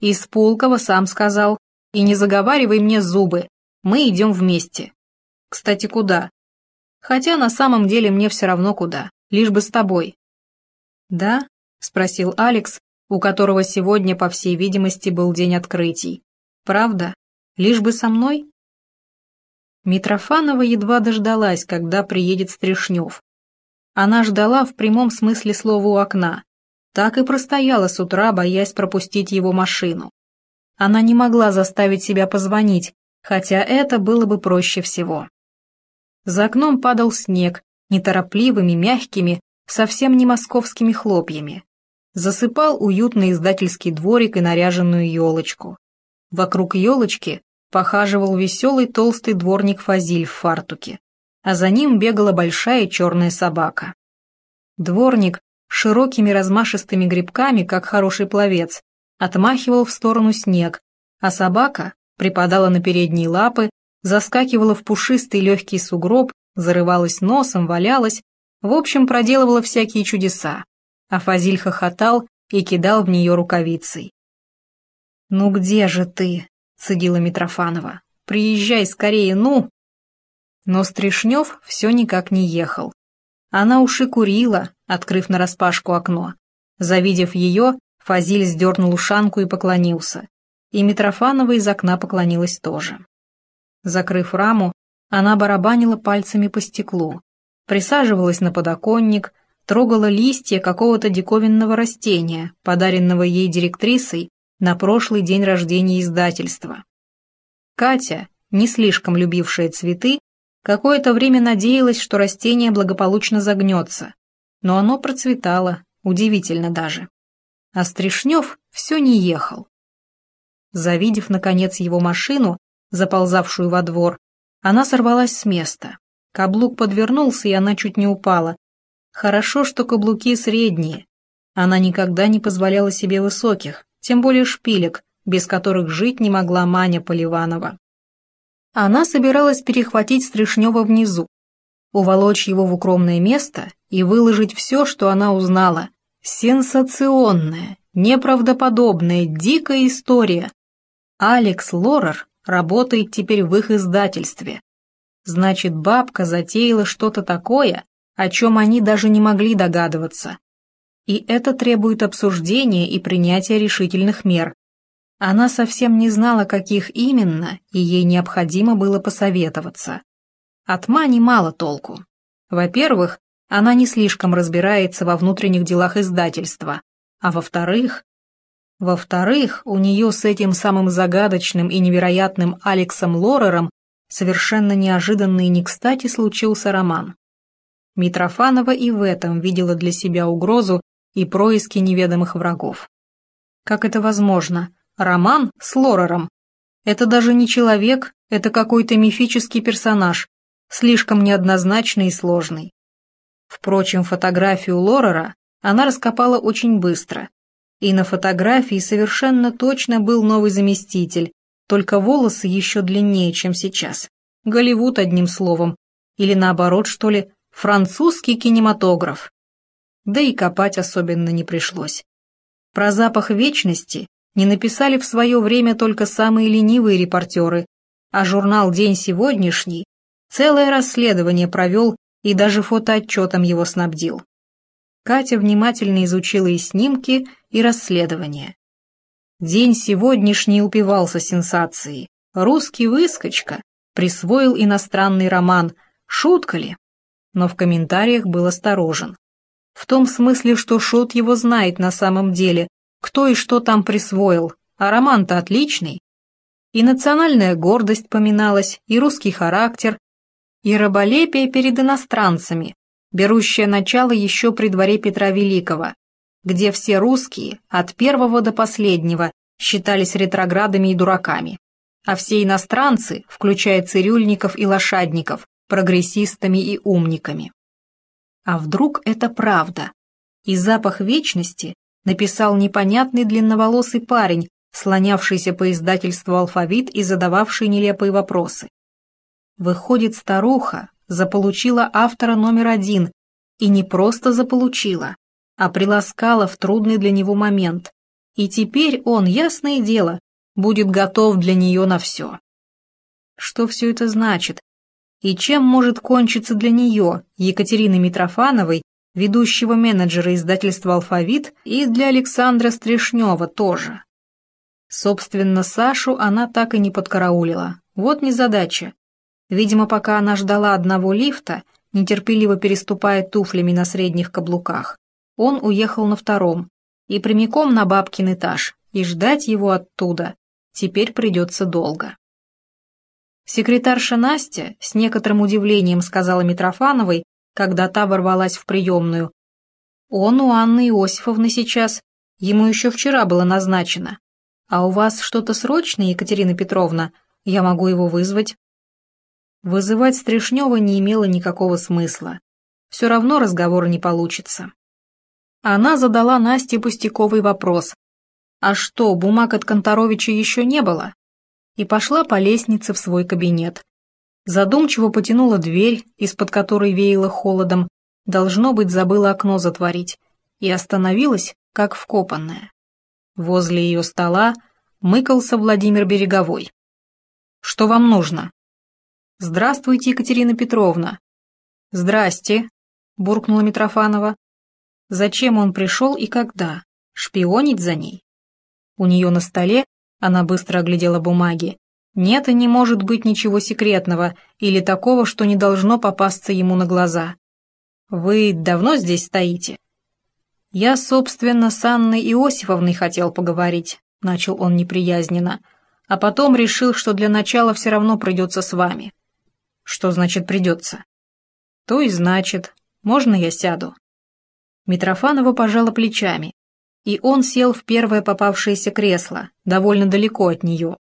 Из Пулкова сам сказал. И не заговаривай мне зубы. Мы идем вместе. Кстати, куда? Хотя на самом деле мне все равно куда, лишь бы с тобой. Да? Спросил Алекс, у которого сегодня, по всей видимости, был день открытий. Правда? Лишь бы со мной? Митрофанова едва дождалась, когда приедет Стришнев. Она ждала в прямом смысле слова у окна. Так и простояла с утра, боясь пропустить его машину. Она не могла заставить себя позвонить, хотя это было бы проще всего. За окном падал снег, неторопливыми, мягкими, совсем не московскими хлопьями. Засыпал уютный издательский дворик и наряженную елочку. Вокруг елочки похаживал веселый толстый дворник Фазиль в фартуке, а за ним бегала большая черная собака. Дворник широкими размашистыми грибками, как хороший пловец, отмахивал в сторону снег, а собака припадала на передние лапы, заскакивала в пушистый легкий сугроб, зарывалась носом, валялась, в общем, проделывала всякие чудеса, а Фазиль хохотал и кидал в нее рукавицей. «Ну где же ты?» — цедила Митрофанова. «Приезжай скорее, ну!» Но Стришнев все никак не ехал. Она уж и курила, открыв нараспашку окно. Завидев ее, Фазиль сдернул ушанку и поклонился. И Митрофанова из окна поклонилась тоже. Закрыв раму, она барабанила пальцами по стеклу, присаживалась на подоконник, трогала листья какого-то диковинного растения, подаренного ей директрисой на прошлый день рождения издательства. Катя, не слишком любившая цветы, какое-то время надеялась, что растение благополучно загнется, но оно процветало, удивительно даже. А Стришнев все не ехал. Завидев, наконец, его машину, заползавшую во двор, она сорвалась с места. Каблук подвернулся, и она чуть не упала. Хорошо, что каблуки средние. Она никогда не позволяла себе высоких, тем более шпилек, без которых жить не могла Маня Поливанова. Она собиралась перехватить Стришнева внизу, уволочь его в укромное место и выложить все, что она узнала. Сенсационная, неправдоподобная, дикая история. Алекс Лорер работает теперь в их издательстве. Значит, бабка затеяла что-то такое, о чем они даже не могли догадываться. И это требует обсуждения и принятия решительных мер. Она совсем не знала, каких именно, и ей необходимо было посоветоваться. От Мани мало толку. Во-первых, она не слишком разбирается во внутренних делах издательства, а во-вторых... Во-вторых, у нее с этим самым загадочным и невероятным Алексом Лорером совершенно неожиданно и не кстати случился роман. Митрофанова и в этом видела для себя угрозу и происки неведомых врагов. Как это возможно? Роман с Лорером. Это даже не человек, это какой-то мифический персонаж, слишком неоднозначный и сложный. Впрочем, фотографию Лорера она раскопала очень быстро. И на фотографии совершенно точно был новый заместитель, только волосы еще длиннее, чем сейчас. Голливуд, одним словом. Или наоборот, что ли, французский кинематограф. Да и копать особенно не пришлось. Про запах вечности не написали в свое время только самые ленивые репортеры, а журнал «День сегодняшний» целое расследование провел и даже фотоотчетом его снабдил. Катя внимательно изучила и снимки, и расследования. День сегодняшний упивался сенсацией. Русский выскочка присвоил иностранный роман. Шутка ли? Но в комментариях был осторожен. В том смысле, что Шут его знает на самом деле, кто и что там присвоил, а роман-то отличный. И национальная гордость поминалась, и русский характер, и раболепие перед иностранцами, берущее начало еще при дворе Петра Великого, где все русские, от первого до последнего, считались ретроградами и дураками, а все иностранцы, включая цирюльников и лошадников, прогрессистами и умниками. А вдруг это правда? И запах вечности написал непонятный длинноволосый парень, слонявшийся по издательству «Алфавит» и задававший нелепые вопросы. Выходит, старуха заполучила автора номер один, и не просто заполучила, а приласкала в трудный для него момент, И теперь он, ясное дело, будет готов для нее на все. Что все это значит? И чем может кончиться для нее, Екатерины Митрофановой, ведущего менеджера издательства «Алфавит», и для Александра Стрешнева тоже? Собственно, Сашу она так и не подкараулила. Вот незадача. Видимо, пока она ждала одного лифта, нетерпеливо переступая туфлями на средних каблуках, он уехал на втором и прямиком на бабкин этаж, и ждать его оттуда теперь придется долго. Секретарша Настя с некоторым удивлением сказала Митрофановой, когда та ворвалась в приемную. «Он у Анны Иосифовны сейчас, ему еще вчера было назначено. А у вас что-то срочное, Екатерина Петровна? Я могу его вызвать?» Вызывать Стрешнева не имело никакого смысла. Все равно разговора не получится. Она задала Насте пустяковый вопрос. «А что, бумаг от Конторовича еще не было?» И пошла по лестнице в свой кабинет. Задумчиво потянула дверь, из-под которой веяло холодом, должно быть, забыла окно затворить, и остановилась, как вкопанная. Возле ее стола мыкался Владимир Береговой. «Что вам нужно?» «Здравствуйте, Екатерина Петровна». «Здрасте», — буркнула Митрофанова. Зачем он пришел и когда? Шпионить за ней? У нее на столе, она быстро оглядела бумаги, нет и не может быть ничего секретного или такого, что не должно попасться ему на глаза. Вы давно здесь стоите? Я, собственно, с Анной Иосифовной хотел поговорить, начал он неприязненно, а потом решил, что для начала все равно придется с вами. Что значит придется? То и значит, можно я сяду? Митрофанова пожала плечами, и он сел в первое попавшееся кресло, довольно далеко от нее.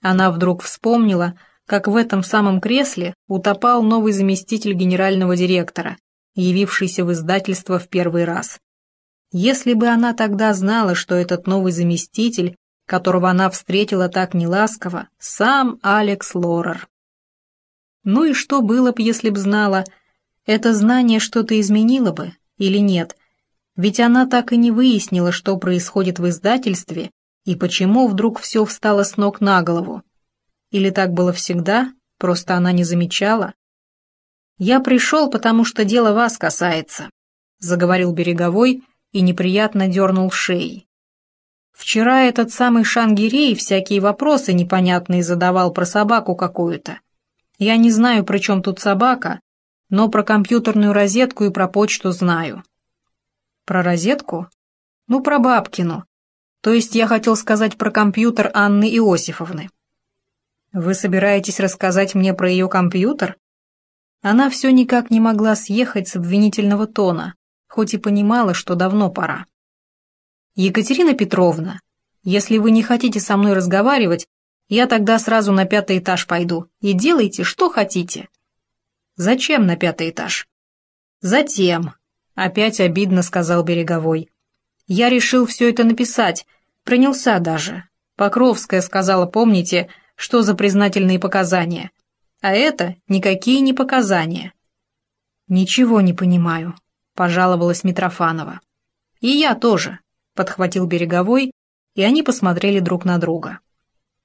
Она вдруг вспомнила, как в этом самом кресле утопал новый заместитель генерального директора, явившийся в издательство в первый раз. Если бы она тогда знала, что этот новый заместитель, которого она встретила так неласково, сам Алекс Лорер. Ну и что было бы, если б знала? Это знание что-то изменило бы или нет? Ведь она так и не выяснила, что происходит в издательстве и почему вдруг все встало с ног на голову. Или так было всегда, просто она не замечала? «Я пришел, потому что дело вас касается», — заговорил Береговой и неприятно дернул шеей. «Вчера этот самый Шангирей всякие вопросы непонятные задавал про собаку какую-то. Я не знаю, при чем тут собака, но про компьютерную розетку и про почту знаю. Про розетку? Ну, про бабкину. То есть я хотел сказать про компьютер Анны Иосифовны. Вы собираетесь рассказать мне про ее компьютер? Она все никак не могла съехать с обвинительного тона, хоть и понимала, что давно пора. Екатерина Петровна, если вы не хотите со мной разговаривать, я тогда сразу на пятый этаж пойду и делайте, что хотите. Зачем на пятый этаж? Затем, опять обидно сказал Береговой. Я решил все это написать, принялся даже. Покровская сказала, помните, что за признательные показания. А это никакие не показания. Ничего не понимаю, пожаловалась Митрофанова. И я тоже, подхватил Береговой, и они посмотрели друг на друга.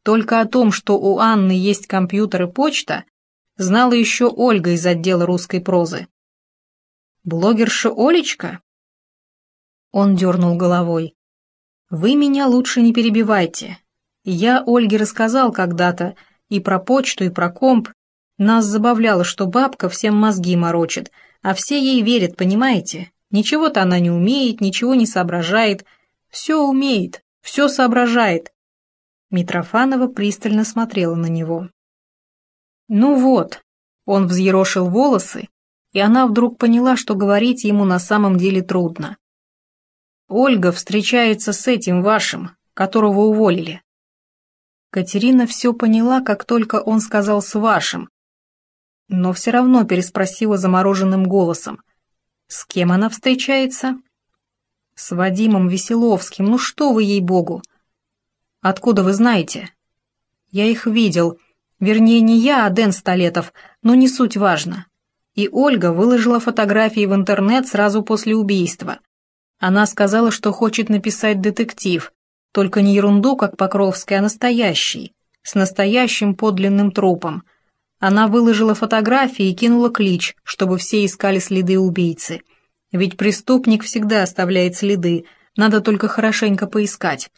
Только о том, что у Анны есть компьютер и почта, знала еще Ольга из отдела русской прозы. «Блогерша Олечка?» Он дернул головой. «Вы меня лучше не перебивайте. Я Ольге рассказал когда-то и про почту, и про комп. Нас забавляло, что бабка всем мозги морочит, а все ей верят, понимаете? Ничего-то она не умеет, ничего не соображает. Все умеет, все соображает. Митрофанова пристально смотрела на него. «Ну вот», — он взъерошил волосы, и она вдруг поняла, что говорить ему на самом деле трудно. «Ольга встречается с этим вашим, которого уволили». Катерина все поняла, как только он сказал «с вашим», но все равно переспросила замороженным голосом. «С кем она встречается?» «С Вадимом Веселовским, ну что вы, ей-богу!» «Откуда вы знаете?» «Я их видел. Вернее, не я, а Дэн Столетов, но не суть важно». И Ольга выложила фотографии в интернет сразу после убийства. Она сказала, что хочет написать детектив, Только не ерунду, как Покровский, а настоящий, с настоящим подлинным трупом. Она выложила фотографии и кинула клич, чтобы все искали следы убийцы. Ведь преступник всегда оставляет следы, надо только хорошенько поискать.